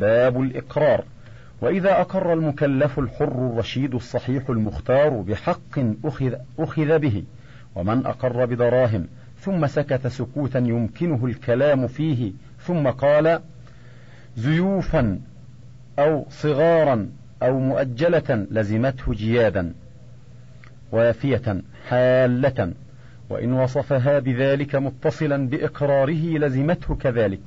باب الإقرار. وإذا أقر المكلف الحر الرشيد الصحيح المختار بحق أخذ, أخذ به ومن أقر بدراهم ثم سكت سكوتا يمكنه الكلام فيه ثم قال زيوفا أو صغارا أو مؤجلة لزمته جيادا وافية حالة وإن وصفها بذلك متصلا بإقراره لزمته كذلك.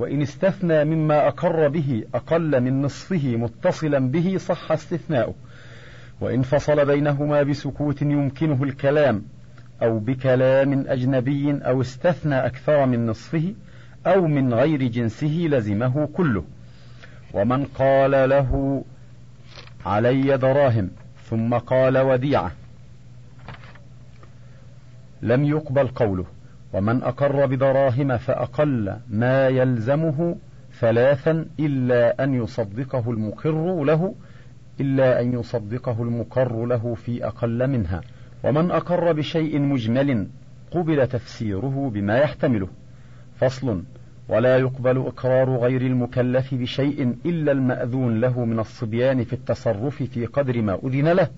وإن استثنى مما أقر به أقل من نصفه متصلا به صح استثناؤه. وإن فصل بينهما بسكوت يمكنه الكلام أو بكلام أجنبي أو استثنى أكثر من نصفه أو من غير جنسه لزمه كله. ومن قال له علي دراهم ثم قال وديعة. لم يقبل قوله. ومن أقر بدراهم فأقل ما يلزمه ثلاثا إلا أن يصدقه المقر له إلا أن يصدقه المقر له في أقل منها. ومن أقر بشيء مجمل قبل تفسيره بما يحتمله. فصل ولا يقبل إقرار غير المكلف بشيء إلا المأذون له من الصبيان في التصرف في قدر ما أذن له.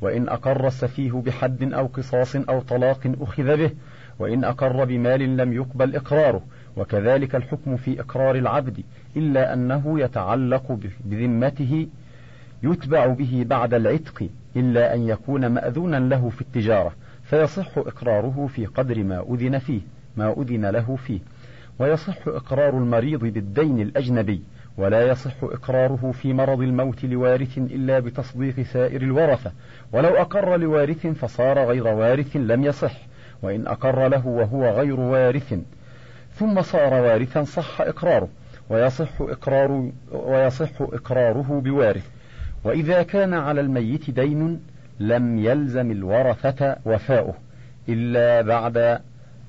وإن أقر السفيه بحد أو قصاص أو طلاق أخذ به وإن أقر بمال لم يقبل إقراره وكذلك الحكم في إقرار العبد إلا أنه يتعلق بذمته يتبع به بعد العتق إلا أن يكون مأذونا له في التجارة فيصح إقراره في قدر ما أذن فيه ما أذن له فيه. ويصح إقرار المريض بالدين الأجنبي ولا يصح إقراره في مرض الموت لوارث إلا بتصديق سائر الورثة. ولو أقر لوارث فصار غير وارث لم يصح. وإن أقر له وهو غير وارث. ثم صار وارثا صح إقراره ويصح إقرار ويصح إقراره بوارث. وإذا كان على الميت دين لم يلزم الورثة وفاؤه إلا بعد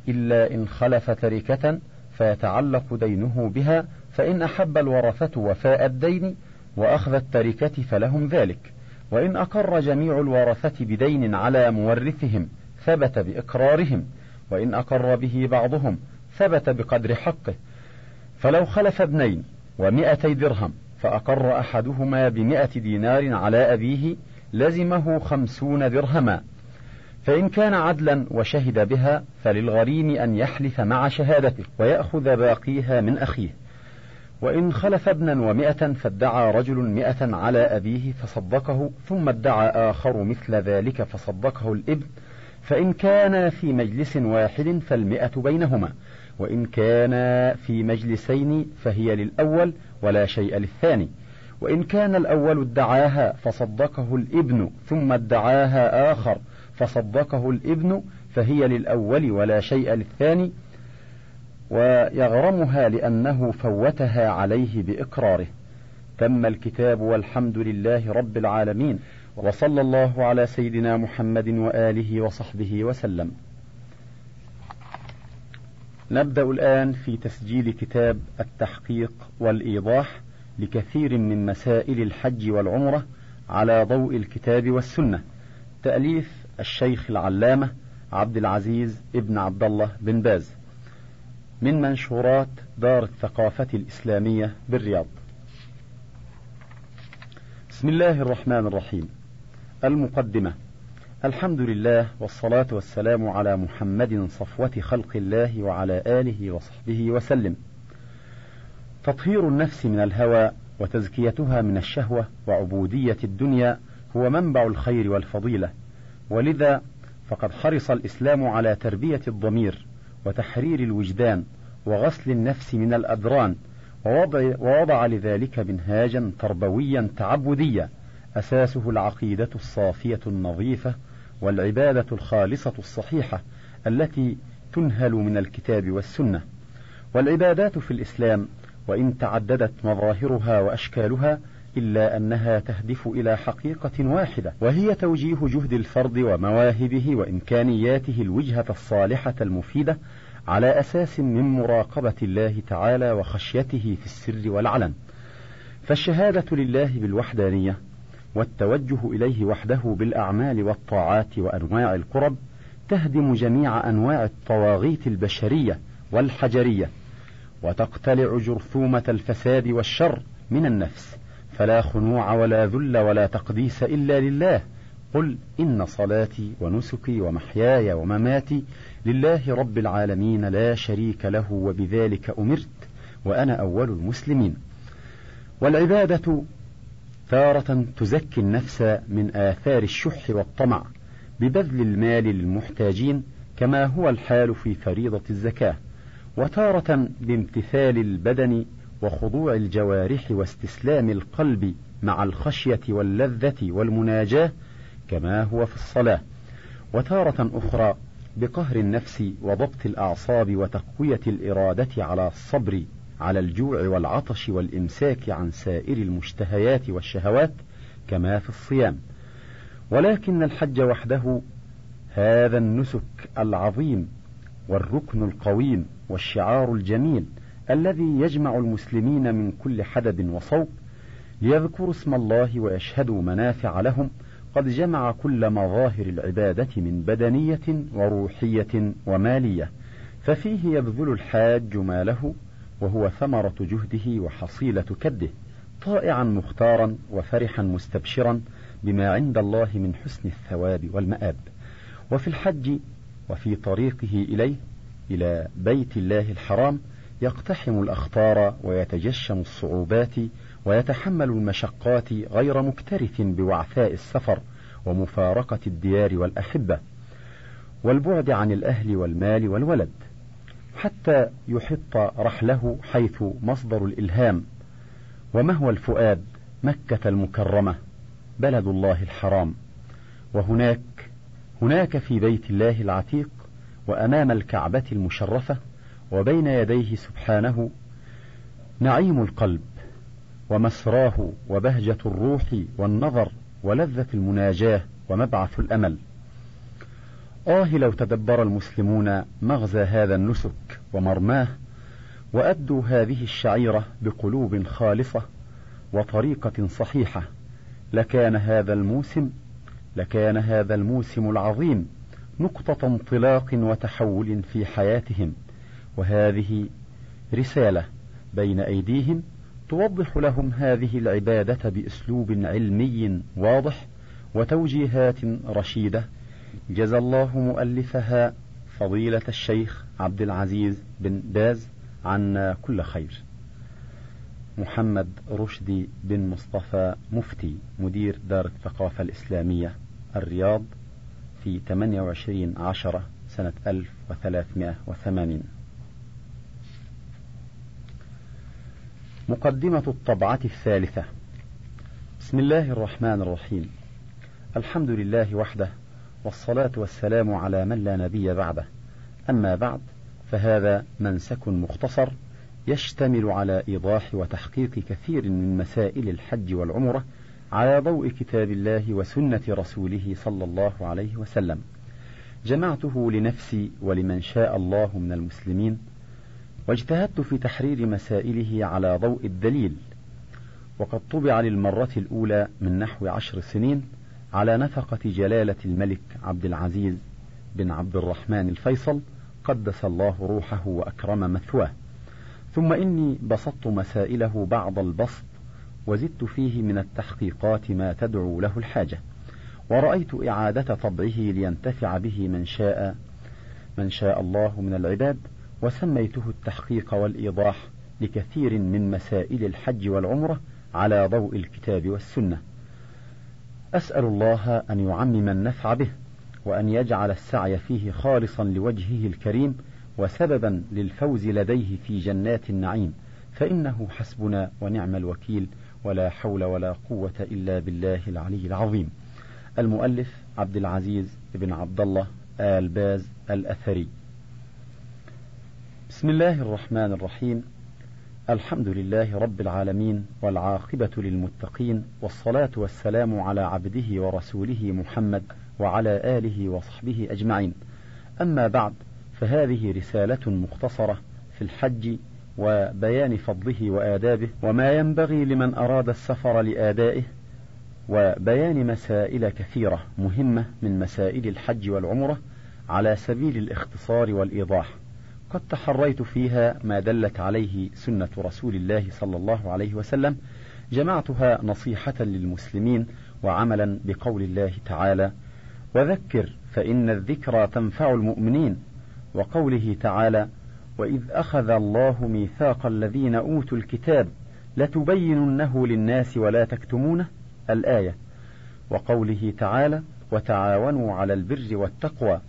إلا إن خلف تركة فيتعلق دينه بها فإن أحب الورثة وفاء الدين وأخذ التركة فلهم ذلك. وإن أقر جميع الورثة بدين على مورثهم ثبت بإقرارهم وإن أقر به بعضهم ثبت بقدر حقه. فلو خلف ابنين ومائتي درهم فأقر أحدهما بمائة دينار على أبيه لزمه خمسون درهما. فإن كان عدلا وشهد بها فللغريم أن يحلف مع شهادته ويأخذ باقيها من أخيه. وإن خلف ابنا ومئة فادعى رجل مئة على أبيه فصدقه ثم ادعى آخر مثل ذلك فصدقه الإبن فإن كان في مجلس واحد فالمئة بينهما وإن كان في مجلسين فهي للأول ولا شيء للثاني. وإن كان الأول ادعاها فصدقه الإبن ثم ادعاها آخر فصدقه الإبن فهي للأول ولا شيء للثاني. ويغرمها لأنه فوتها عليه بإقراره. تم الكتاب والحمد لله رب العالمين. وصلى الله على سيدنا محمد وآله وصحبه وسلم. نبدأ الآن في تسجيل كتاب التحقيق والإيضاح لكثير من مسائل الحج والعمرة على ضوء الكتاب والسنة. تأليف الشيخ العلامة عبد العزيز ابن عبد الله بن باز. من منشورات دار الثقافة الإسلامية بالرياض. بسم الله الرحمن الرحيم. المقدمة. الحمد لله والصلاة والسلام على محمد صفوة خلق الله وعلى آله وصحبه وسلم. تطهير النفس من الهوى وتزكيتها من الشهوة وعبودية الدنيا هو منبع الخير والفضيلة. ولذا فقد حرص الإسلام على تربية الضمير وتحرير الوجدان وغسل النفس من الأدران ووضع, ووضع لذلك منهاجا تربويا تعبديا. أساسه العقيدة الصافية النظيفة والعبادة الخالصة الصحيحة التي تنهل من الكتاب والسنة. والعبادات في الإسلام وإن تعددت مظاهرها وأشكالها إلا أنها تهدف إلى حقيقة واحدة وهي توجيه جهد الفرد ومواهبه وإمكانياته الوجهة الصالحة المفيدة على أساس من مراقبة الله تعالى وخشيته في السر والعلن. فالشهادة لله بالوحدانية والتوجه إليه وحده بالأعمال والطاعات وأنواع القرب تهدم جميع أنواع الطواغيت البشرية والحجرية وتقتلع جرثومة الفساد والشر من النفس. فلا خنوع ولا ذل ولا تقديس إلا لله. قل إن صلاتي ونسكي ومحياي ومماتي لله رب العالمين لا شريك له وبذلك أمرت وأنا أول المسلمين. والعبادة تارة تزكي النفس من آثار الشح والطمع ببذل المال للمحتاجين كما هو الحال في فريضة الزكاة وتارة بامتثال البدن وخضوع الجوارح واستسلام القلب مع الخشية واللذة والمناجاة كما هو في الصلاة وتارة أخرى بقهر النفس وضبط الأعصاب وتقوية الإرادة على الصبر على الجوع والعطش والإمساك عن سائر المشتهيات والشهوات كما في الصيام. ولكن الحج وحده هذا النسك العظيم والركن القويم والشعار الجميل الذي يجمع المسلمين من كل حدب وصوب ليذكروا اسم الله ويشهدوا منافع لهم. قد جمع كل مظاهر العبادة من بدنية وروحية ومالية ففيه يبذل الحاج ماله وهو ثمرة جهده وحصيلة كده طائعا مختارا وفرحا مستبشرا بما عند الله من حسن الثواب والمآب. وفي الحج وفي طريقه إليه إلى بيت الله الحرام يقتحم الأخطار ويتجشم الصعوبات ويتحمل المشقات غير مكترث بوعثاء السفر ومفارقة الديار والأحبة والبعد عن الأهل والمال والولد. حتى يحط رحله حيث مصدر الإلهام. ومهوى الفؤاد مكة المكرمة بلد الله الحرام. وهناك هناك في بيت الله العتيق وأمام الكعبة المشرفة وبين يديه سبحانه نعيم القلب ومسراه وبهجة الروح والنظر ولذة المناجاة ومبعث الأمل. آه لو تدبر المسلمون مغزى هذا النسك ومرماه وأدوا هذه الشعيرة بقلوب خالصة وطريقة صحيحة لكان هذا الموسم لكان هذا الموسم العظيم نقطة انطلاق وتحول في حياتهم وهذه رسالة بين أيديهم توضح لهم هذه العبادة بأسلوب علمي واضح وتوجيهات رشيدة جزى الله مؤلفها فضيلة الشيخ عبد العزيز بن باز عنا كل خير. محمد رشدي بن مصطفى مفتي مدير دار الثقافة الإسلامية الرياض في 28 عشرة سنة 1380 مقدمة الطبعة الثالثة. بسم الله الرحمن الرحيم. الحمد لله وحده والصلاة والسلام على من لا نبي بعده. أما بعد فهذا منسك مختصر يشتمل على إيضاح وتحقيق كثير من مسائل الحج والعمرة على ضوء كتاب الله وسنة رسوله صلى الله عليه وسلم. جمعته لنفسي ولمن شاء الله من المسلمين واجتهدت في تحرير مسائله على ضوء الدليل. وقد طبع للمرة الأولى من نحو عشر سنين على نفقة جلالة الملك عبد العزيز بن عبد الرحمن الفيصل قدس الله روحه وأكرم مثواه. ثم إني بسطت مسائله بعض البسط وزدت فيه من التحقيقات ما تدعو له الحاجة. ورأيت إعادة طبعه لينتفع به من شاء من شاء الله من العباد وسميته التحقيق والإيضاح لكثير من مسائل الحج والعمرة على ضوء الكتاب والسنة. أسأل الله أن يعمم النفع به وأن يجعل السعي فيه خالصا لوجهه الكريم وسببا للفوز لديه في جنات النعيم. فإنه حسبنا ونعم الوكيل ولا حول ولا قوة إلا بالله العلي العظيم. المؤلف عبد العزيز بن عبد الله آل باز الأثري. بسم الله الرحمن الرحيم. الحمد لله رب العالمين والعاقبة للمتقين والصلاة والسلام على عبده ورسوله محمد وعلى آله وصحبه أجمعين. أما بعد فهذه رسالة مختصرة في الحج وبيان فضله وآدابه وما ينبغي لمن أراد السفر لآدائه وبيان مسائل كثيرة مهمة من مسائل الحج والعمرة على سبيل الاختصار والإيضاح. قد تحريت فيها ما دلت عليه سنة رسول الله صلى الله عليه وسلم جمعتها نصيحة للمسلمين وعملا بقول الله تعالى وذكر فإن الذكرى تنفع المؤمنين وقوله تعالى وإذ أخذ الله ميثاق الذين أوتوا الكتاب لتبيننه للناس ولا تكتمونه الآية. وقوله تعالى وتعاونوا على البر والتقوى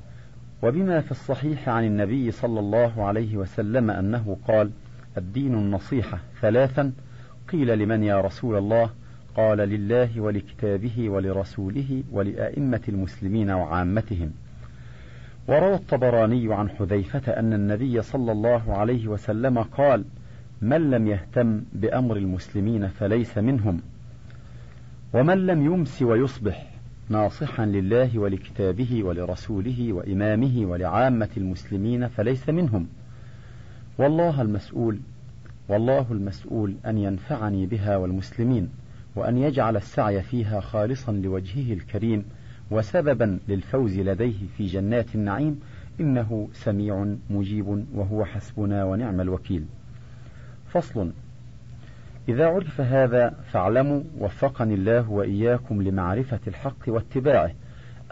وبما في الصحيح عن النبي صلى الله عليه وسلم أنه قال الدين النصيحة ثلاثا. قيل لمن يا رسول الله؟ قال لله ولكتابه ولرسوله ولأئمة المسلمين وعامتهم. وروى الطبراني عن حذيفة أن النبي صلى الله عليه وسلم قال من لم يهتم بأمر المسلمين فليس منهم. ومن لم يمس ويصبح ناصحا لله ولكتابه ولرسوله وإمامه ولعامة المسلمين فليس منهم والله المسؤول والله المسؤول أن ينفعني بها والمسلمين وأن يجعل السعي فيها خالصا لوجهه الكريم وسببا للفوز لديه في جنات النعيم إنه سميع مجيب وهو حسبنا ونعم الوكيل. فصل إذا عرف هذا فاعلموا وفقني الله وإياكم لمعرفة الحق واتباعه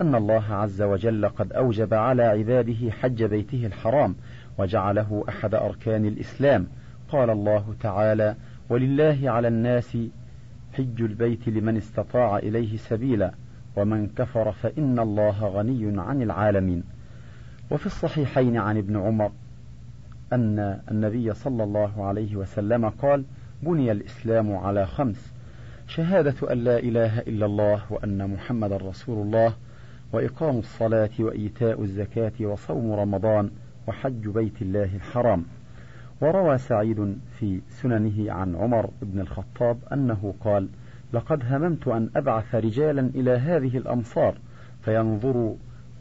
أن الله عز وجل قد أوجب على عباده حج بيته الحرام وجعله أحد أركان الإسلام. قال الله تعالى ولله على الناس حج البيت لمن استطاع إليه سبيلا ومن كفر فإن الله غني عن العالمين. وفي الصحيحين عن ابن عمر أن النبي صلى الله عليه وسلم قال بني الإسلام على خمس. شهادة أن لا إله إلا الله وأن محمد رسول الله وإقام الصلاة وإيتاء الزكاة وصوم رمضان وحج بيت الله الحرام. وروى سعيد في سننه عن عمر بن الخطاب أنه قال لقد هممت أن أبعث رجالا إلى هذه الأمصار فينظروا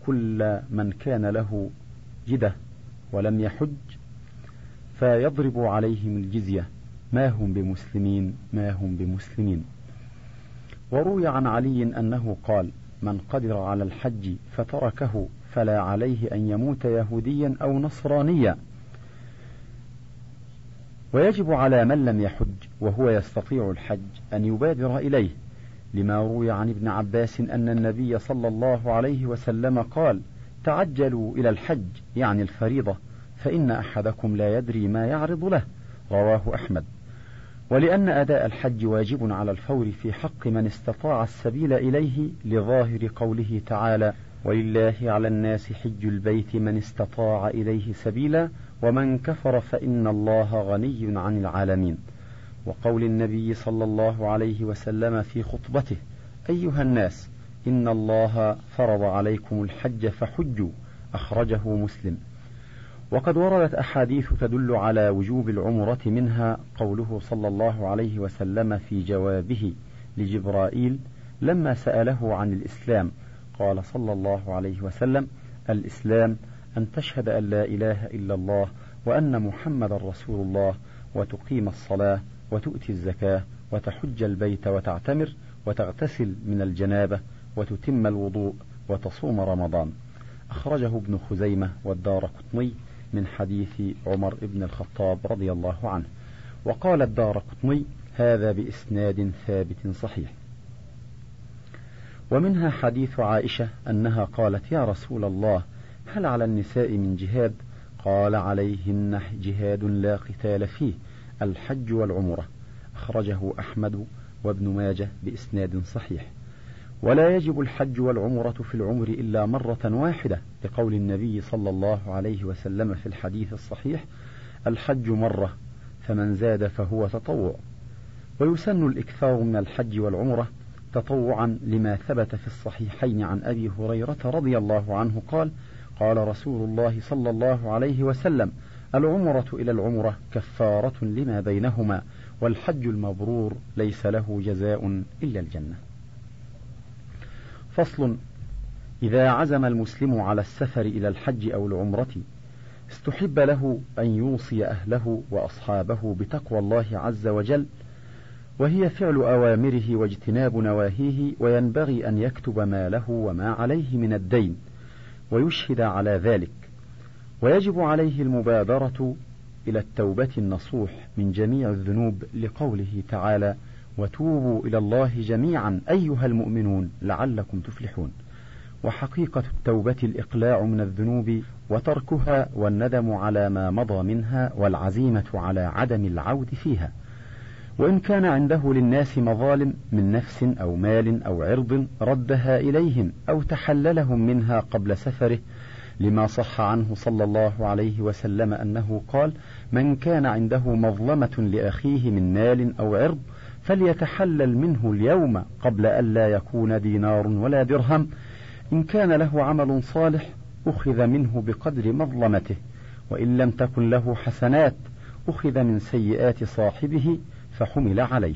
كل من كان له جدة ولم يحج فيضرب عليهم الجزية ما هم بمسلمين ما هم بمسلمين. وروي عن علي أنه قال من قدر على الحج فتركه فلا عليه أن يموت يهوديا أو نصرانيا ويجب على من لم يحج وهو يستطيع الحج أن يبادر إليه لما روي عن ابن عباس أن النبي صلى الله عليه وسلم قال تعجلوا إلى الحج يعني الفريضة فإن أحدكم لا يدري ما يعرض له رواه أحمد. ولأن أداء الحج واجب على الفور في حق من استطاع السبيل إليه لظاهر قوله تعالى ولله على الناس حج البيت من استطاع إليه سبيلا ومن كفر فإن الله غني عن العالمين. وقول النبي صلى الله عليه وسلم في خطبته أيها الناس إن الله فرض عليكم الحج فحجوا. أخرجه مسلم. وقد وردت أحاديث تدل على وجوب العمرة منها قوله صلى الله عليه وسلم في جوابه لجبرائيل لما سأله عن الإسلام. قال صلى الله عليه وسلم الإسلام أن تشهد أن لا إله إلا الله وأن محمد رسول الله وتقيم الصلاة وتؤتي الزكاة وتحج البيت وتعتمر وتغتسل من الجنابة وتتم الوضوء وتصوم رمضان. أخرجه ابن خزيمة والدار قطني من حديث عمر بن الخطاب رضي الله عنه وقال الدار قطني هذا بإسناد ثابت صحيح ومنها حديث عائشة أنها قالت يا رسول الله هل على النساء من جهاد؟ قال عليهن جهاد لا قتال فيه الحج والعمرة أخرجه أحمد وابن ماجه بإسناد صحيح. ولا يجب الحج والعمرة في العمر إلا مرة واحدة لقول النبي صلى الله عليه وسلم في الحديث الصحيح الحج مرة فمن زاد فهو تطوع. ويسن الإكثار من الحج والعمرة تطوعا لما ثبت في الصحيحين عن أبي هريرة رضي الله عنه قال قال رسول الله صلى الله عليه وسلم العمرة إلى العمرة كفارة لما بينهما والحج المبرور ليس له جزاء إلا الجنة. فصل إذا عزم المسلم على السفر إلى الحج أو العمرة استحب له أن يوصي أهله وأصحابه بتقوى الله عز وجل وهي فعل أوامره واجتناب نواهيه وينبغي أن يكتب ما له وما عليه من الدين ويشهد على ذلك. ويجب عليه المبادرة إلى التوبة النصوح من جميع الذنوب لقوله تعالى وتوبوا إلى الله جميعا أيها المؤمنون لعلكم تفلحون. وحقيقة التوبة الإقلاع من الذنوب وتركها والندم على ما مضى منها والعزيمة على عدم العود فيها. وإن كان عنده للناس مظالم من نفس أو مال أو عرض ردها إليهم أو تحللهم منها قبل سفره لما صح عنه صلى الله عليه وسلم أنه قال من كان عنده مظلمة لأخيه من مال أو عرض فليتحلل منه اليوم قبل ألا يكون دينار ولا درهم. إن كان له عمل صالح أخذ منه بقدر مظلمته. وإن لم تكن له حسنات أخذ من سيئات صاحبه فحمل عليه.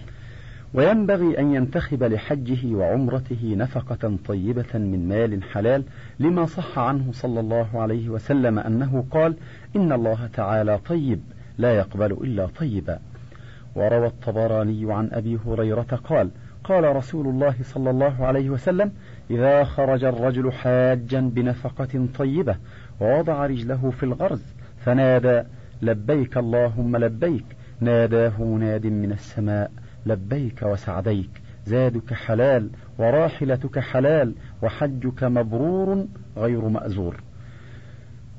وينبغي أن ينتخب لحجه وعمرته نفقة طيبة من مال حلال لما صح عنه صلى الله عليه وسلم أنه قال إن الله تعالى طيب لا يقبل إلا طيبا. وروى الطبراني عن أبي هريرة قال قال رسول الله صلى الله عليه وسلم إذا خرج الرجل حاجا بنفقة طيبة ووضع رجله في الغرز فنادى لبيك اللهم لبيك ناداه مناد من السماء لبيك وسعديك زادك حلال وراحلتك حلال وحجك مبرور غير مأزور.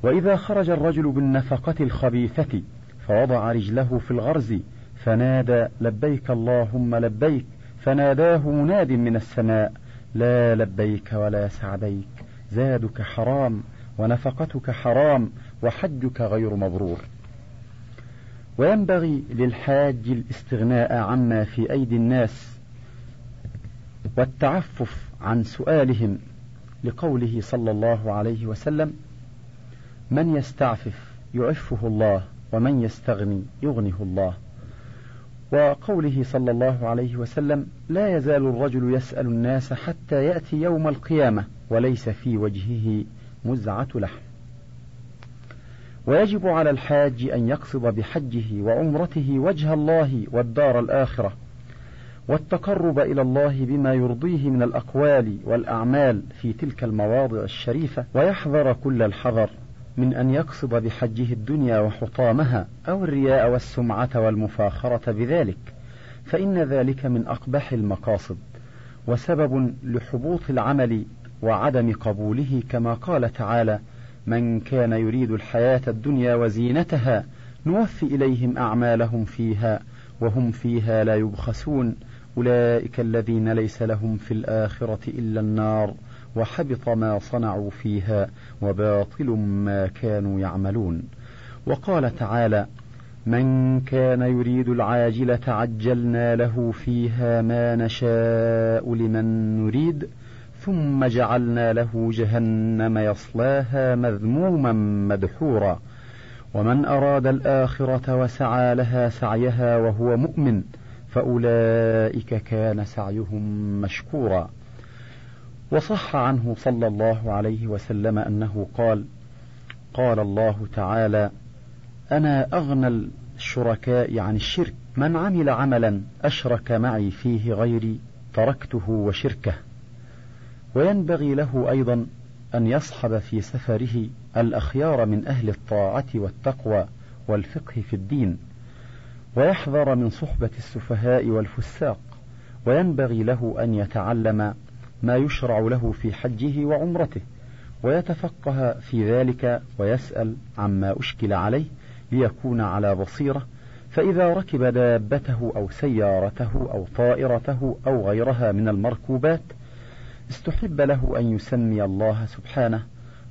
وإذا خرج الرجل بالنفقة الخبيثة فوضع رجله في الغرز فنادى لبيك اللهم لبيك فناداه مناد من السماء لا لبيك ولا سعديك زادك حرام ونفقتك حرام وحجك غير مبرور. وينبغي للحاج الاستغناء عما في أيدي الناس والتعفف عن سؤالهم لقوله صلى الله عليه وسلم من يستعفف يعفه الله ومن يستغني يغنه الله. وقوله صلى الله عليه وسلم لا يزال الرجل يسأل الناس حتى يأتي يوم القيامة وليس في وجهه مزعة لحم. ويجب على الحاج أن يقصد بحجه وعمرته وجه الله والدار الآخرة والتقرب إلى الله بما يرضيه من الأقوال والأعمال في تلك المواضع الشريفة ويحذر كل الحذر. من أن يقصد بحجه الدنيا وحطامها أو الرياء والسمعة والمفاخرة بذلك فإن ذلك من أقبح المقاصد وسبب لحبوط العمل وعدم قبوله كما قال تعالى من كان يريد الحياة الدنيا وزينتها نوفي إليهم أعمالهم فيها وهم فيها لا يبخسون أولئك الذين ليس لهم في الآخرة إلا النار وحبط ما صنعوا فيها وباطل ما كانوا يعملون. وقال تعالى من كان يريد العاجلة عجلنا له فيها ما نشاء لمن نريد ثم جعلنا له جهنم يصلاها مذموما مدحورا. ومن أراد الآخرة وسعى لها سعيها وهو مؤمن فأولئك كان سعيهم مشكورا. وصح عنه صلى الله عليه وسلم أنه قال قال الله تعالى أنا أغنى الشركاء عن الشرك من عمل عملا أشرك معي فيه غيري تركته وشركه. وينبغي له أيضا أن يصحب في سفره الأخيار من أهل الطاعة والتقوى والفقه في الدين ويحذر من صحبة السفهاء والفساق وينبغي له أن يتعلم ما يشرع له في حجه وعمرته ويتفقه في ذلك ويسأل عما أشكل عليه ليكون على بصيرة فإذا ركب دابته أو سيارته أو طائرته أو غيرها من المركوبات استحب له أن يسمي الله سبحانه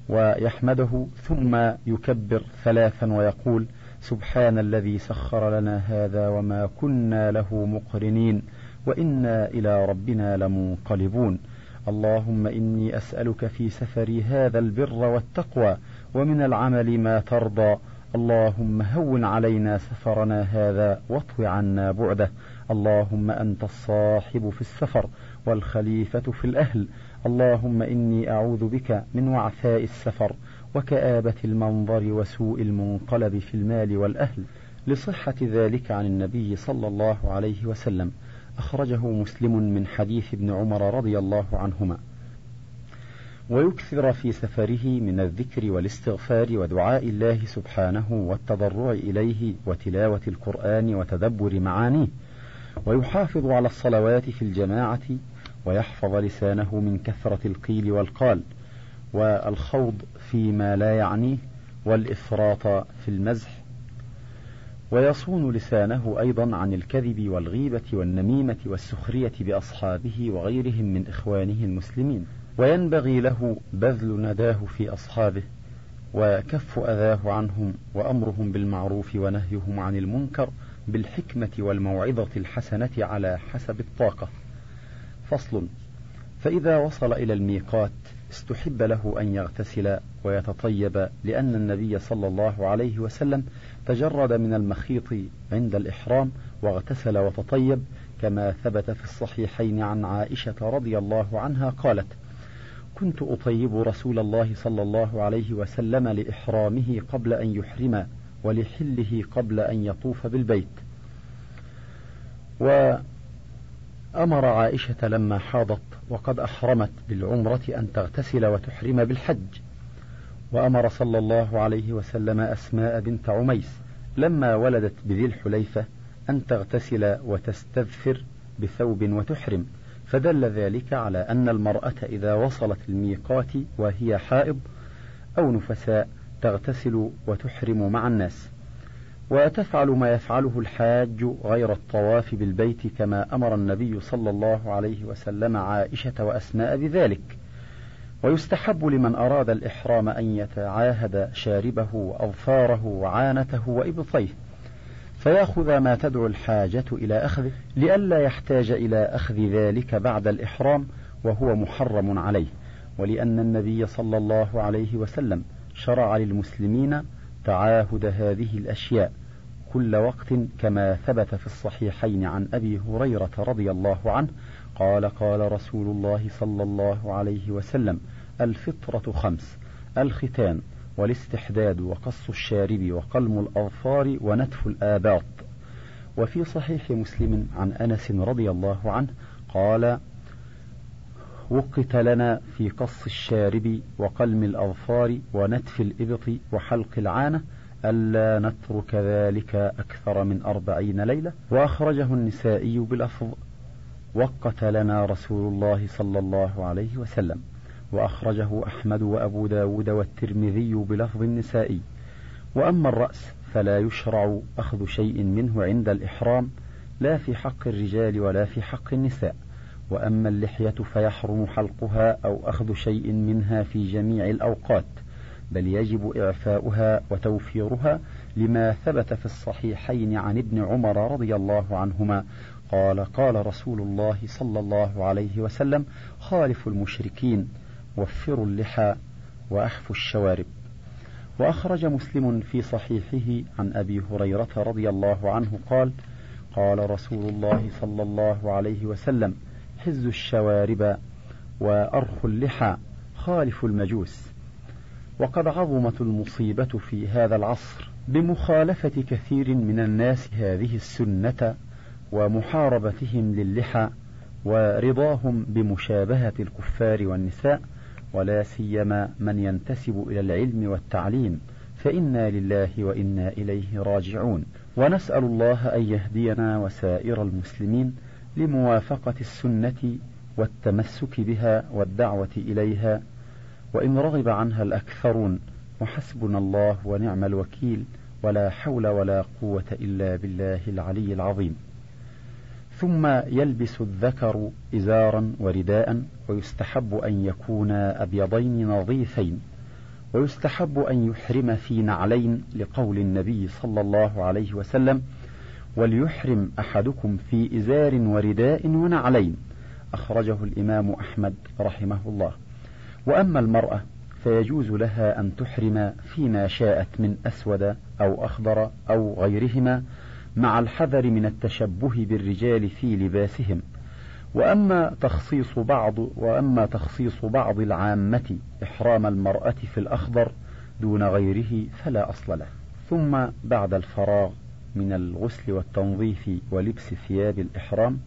ويحمده ثم يكبر ثلاثا ويقول سبحان الذي سخر لنا هذا وما كنا له مقرنين وإنا إلى ربنا لمنقلبون. اللهم إني أسألك في سفري هذا البر والتقوى ومن العمل ما ترضى. اللهم هون علينا سفرنا هذا واطو عنا بعده. اللهم أنت الصاحب في السفر والخليفة في الأهل. اللهم إني أعوذ بك من وعثاء السفر وكآبة المنظر وسوء المنقلب في المال والأهل. لصحة ذلك عن النبي صلى الله عليه وسلم. أخرجه مسلم من حديث ابن عمر رضي الله عنهما. ويكثر في سفره من الذكر والاستغفار ودعاء الله سبحانه والتضرع إليه وتلاوة القرآن وتدبر معانيه. ويحافظ على الصلوات في الجماعة ويحفظ لسانه من كثرة القيل والقال. والخوض فيما لا يعنيه والإفراط في المزح ويصون لسانه أيضا عن الكذب والغيبة والنميمة والسخرية بأصحابه وغيرهم من إخوانه المسلمين. وينبغي له بذل نداه في أصحابه وكف أذاه عنهم وأمرهم بالمعروف ونهيهم عن المنكر بالحكمة والموعظة الحسنة على حسب الطاقة. فصل. فإذا وصل إلى الميقات استحب له أن يغتسل ويتطيب لأن النبي صلى الله عليه وسلم تجرد من المخيط عند الإحرام واغتسل وتطيب كما ثبت في الصحيحين عن عائشة رضي الله عنها قالت: كنت أطيب رسول الله صلى الله عليه وسلم لإحرامه قبل أن يحرم ولحله قبل أن يطوف بالبيت. وأمر عائشة لما حاضت وقد أحرمت بالعمرة أن تغتسل وتحرم بالحج. وأمر صلى الله عليه وسلم أسماء بنت عميس لما ولدت بذي الحليفة أن تغتسل وتستذفر بثوب وتحرم. فدل ذلك على أن المرأة إذا وصلت الميقات وهي حائض أو نفساء تغتسل وتحرم مع الناس. وتفعل ما يفعله الحاج غير الطواف بالبيت كما أمر النبي صلى الله عليه وسلم عائشة وأسماء بذلك. ويستحب لمن أراد الإحرام أن يتعاهد شاربه وأظفاره وعانته وإبطيه. فيأخذ ما تدعو الحاجة إلى أخذه لئلا يحتاج إلى أخذ ذلك بعد الإحرام وهو محرم عليه. ولأن النبي صلى الله عليه وسلم شرع للمسلمين تعاهد هذه الأشياء. كل وقت كما ثبت في الصحيحين عن أبي هريرة رضي الله عنه قال قال رسول الله صلى الله عليه وسلم الفطرة خمس الختان والاستحداد وقص الشارب وقلم الأظفار ونتف الآباط. وفي صحيح مسلم عن أنس رضي الله عنه قال وقت لنا في قص الشارب وقلم الأظفار ونتف الإبط وحلق العانة ألا نترك ذلك أكثر من أربعين ليلة؟ وأخرجه النسائي بلفظ وقت لنا رسول الله صلى الله عليه وسلم. وأخرجه أحمد وأبو داود والترمذي بلفظ النسائي. وأما الرأس فلا يشرع أخذ شيء منه عند الإحرام لا في حق الرجال ولا في حق النساء. وأما اللحية فيحرم حلقها أو أخذ شيء منها في جميع الأوقات. بل يجب إعفاؤها وتوفيرها لما ثبت في الصحيحين عن ابن عمر رضي الله عنهما. قال قال رسول الله صلى الله عليه وسلم خالفوا المشركين وفروا اللحى وأحفوا الشوارب. وأخرج مسلم في صحيحه عن أبي هريرة رضي الله عنه قال قال رسول الله صلى الله عليه وسلم حز الشوارب وأرخ اللحى خالف المجوس. وقد عظمت المصيبة في هذا العصر بمخالفة كثير من الناس هذه السنة ومحاربتهم للحى ورضاهم بمشابهة الكفار والنساء ولا سيما من ينتسب إلى العلم والتعليم فإنا لله وإنا إليه راجعون. ونسأل الله أن يهدينا وسائر المسلمين لموافقة السنة والتمسك بها والدعوة إليها وإن رغب عنها الأكثرون وحسبنا الله ونعم الوكيل ولا حول ولا قوة إلا بالله العلي العظيم. ثم يلبس الذكر إزارا ورداء ويستحب أن يكونا أبيضين نظيفين ويستحب أن يحرم في نعلين لقول النبي صلى الله عليه وسلم وليحرم أحدكم في إزار ورداء ونعلين أخرجه الإمام أحمد رحمه الله. وأما المرأة فيجوز لها أن تحرم فيما شاءت من أسود أو أخضر أو غيرهما مع الحذر من التشبه بالرجال في لباسهم. وأما تخصيص بعض وأما تخصيص بعض العامة إحرام المرأة في الأخضر دون غيره فلا أصل له. ثم بعد الفراغ من الغسل والتنظيف ولبس ثياب الإحرام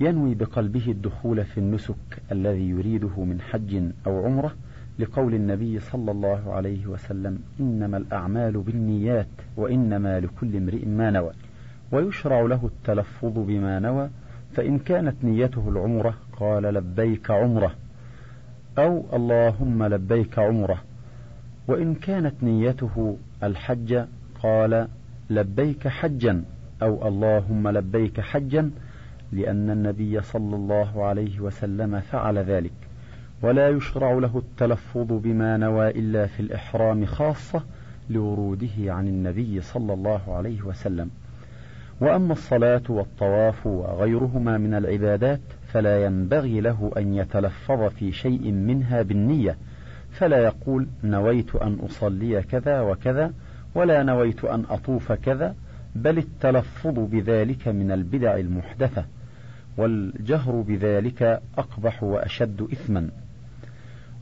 ينوي بقلبه الدخول في النسك الذي يريده من حج أو عمرة لقول النبي صلى الله عليه وسلم إنما الأعمال بالنيات وإنما لكل امرئ ما نوى. ويشرع له التلفظ بما نوى فإن كانت نيته العمرة قال لبيك عمرة أو اللهم لبيك عمرة. وإن كانت نيته الحج قال لبيك حجا أو اللهم لبيك حجا لأن النبي صلى الله عليه وسلم فعل ذلك ولا يشرع له التلفظ بما نوى إلا في الإحرام خاصة لوروده عن النبي صلى الله عليه وسلم. وأما الصلاة والطواف وغيرهما من العبادات فلا ينبغي له أن يتلفظ في شيء منها بالنية فلا يقول نويت أن أصلي كذا وكذا ولا نويت أن أطوف كذا بل التلفظ بذلك من البدع المحدثة. والجهر بذلك أقبح وأشد إثما.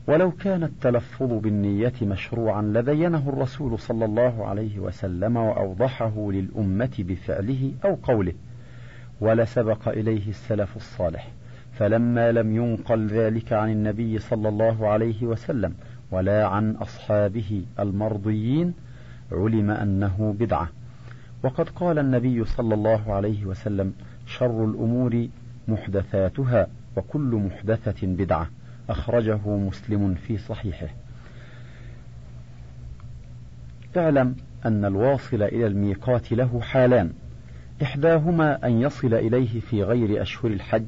ولو كان التلفظ بالنية مشروعا لبينه الرسول صلى الله عليه وسلم وأوضحه للأمة بفعله أو قوله ولسبق إليه السلف الصالح. فلما لم ينقل ذلك عن النبي صلى الله عليه وسلم ولا عن أصحابه المرضيين علم أنه بدعة. وقد قال النبي صلى الله عليه وسلم شر الأمور محدثاتها وكل محدثة بدعة. أخرجه مسلم في صحيحه. اعلم أن الواصل إلى الميقات له حالان. إحداهما أن يصل إليه في غير أشهر الحج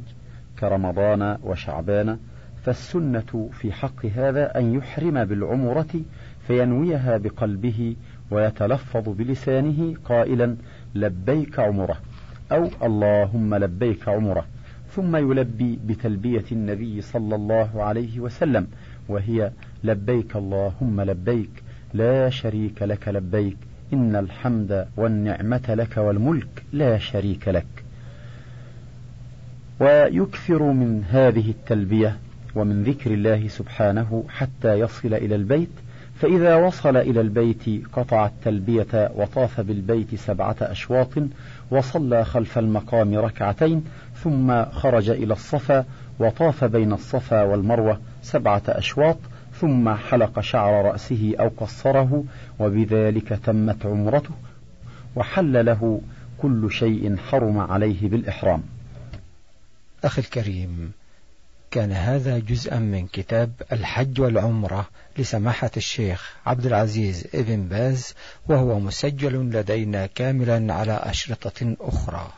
كرمضان وشعبان فالسنة في حق هذا أن يحرم بالعمرة فينويها بقلبه ويتلفظ بلسانه قائلا لبيك عمرة أو اللهم لبيك عمرة ثم يلبي بتلبية النبي صلى الله عليه وسلم وهي لبيك اللهم لبيك لا شريك لك لبيك إن الحمد والنعمة لك والملك لا شريك لك. ويكثر من هذه التلبية ومن ذكر الله سبحانه حتى يصل إلى البيت فإذا وصل إلى البيت قطع التلبية وطاف بالبيت سبعة أشواط وصلى خلف المقام ركعتين ثم خرج إلى الصفا وطاف بين الصفا والمروة سبعة أشواط ثم حلق شعر رأسه أو قصره وبذلك تمت عمرته وحل له كل شيء حرم عليه بالإحرام. أخي الكريم كان هذا جزءا من كتاب الحج والعمرة لسماحة الشيخ عبد العزيز ابن باز وهو مسجل لدينا كاملا على أشرطة أخرى.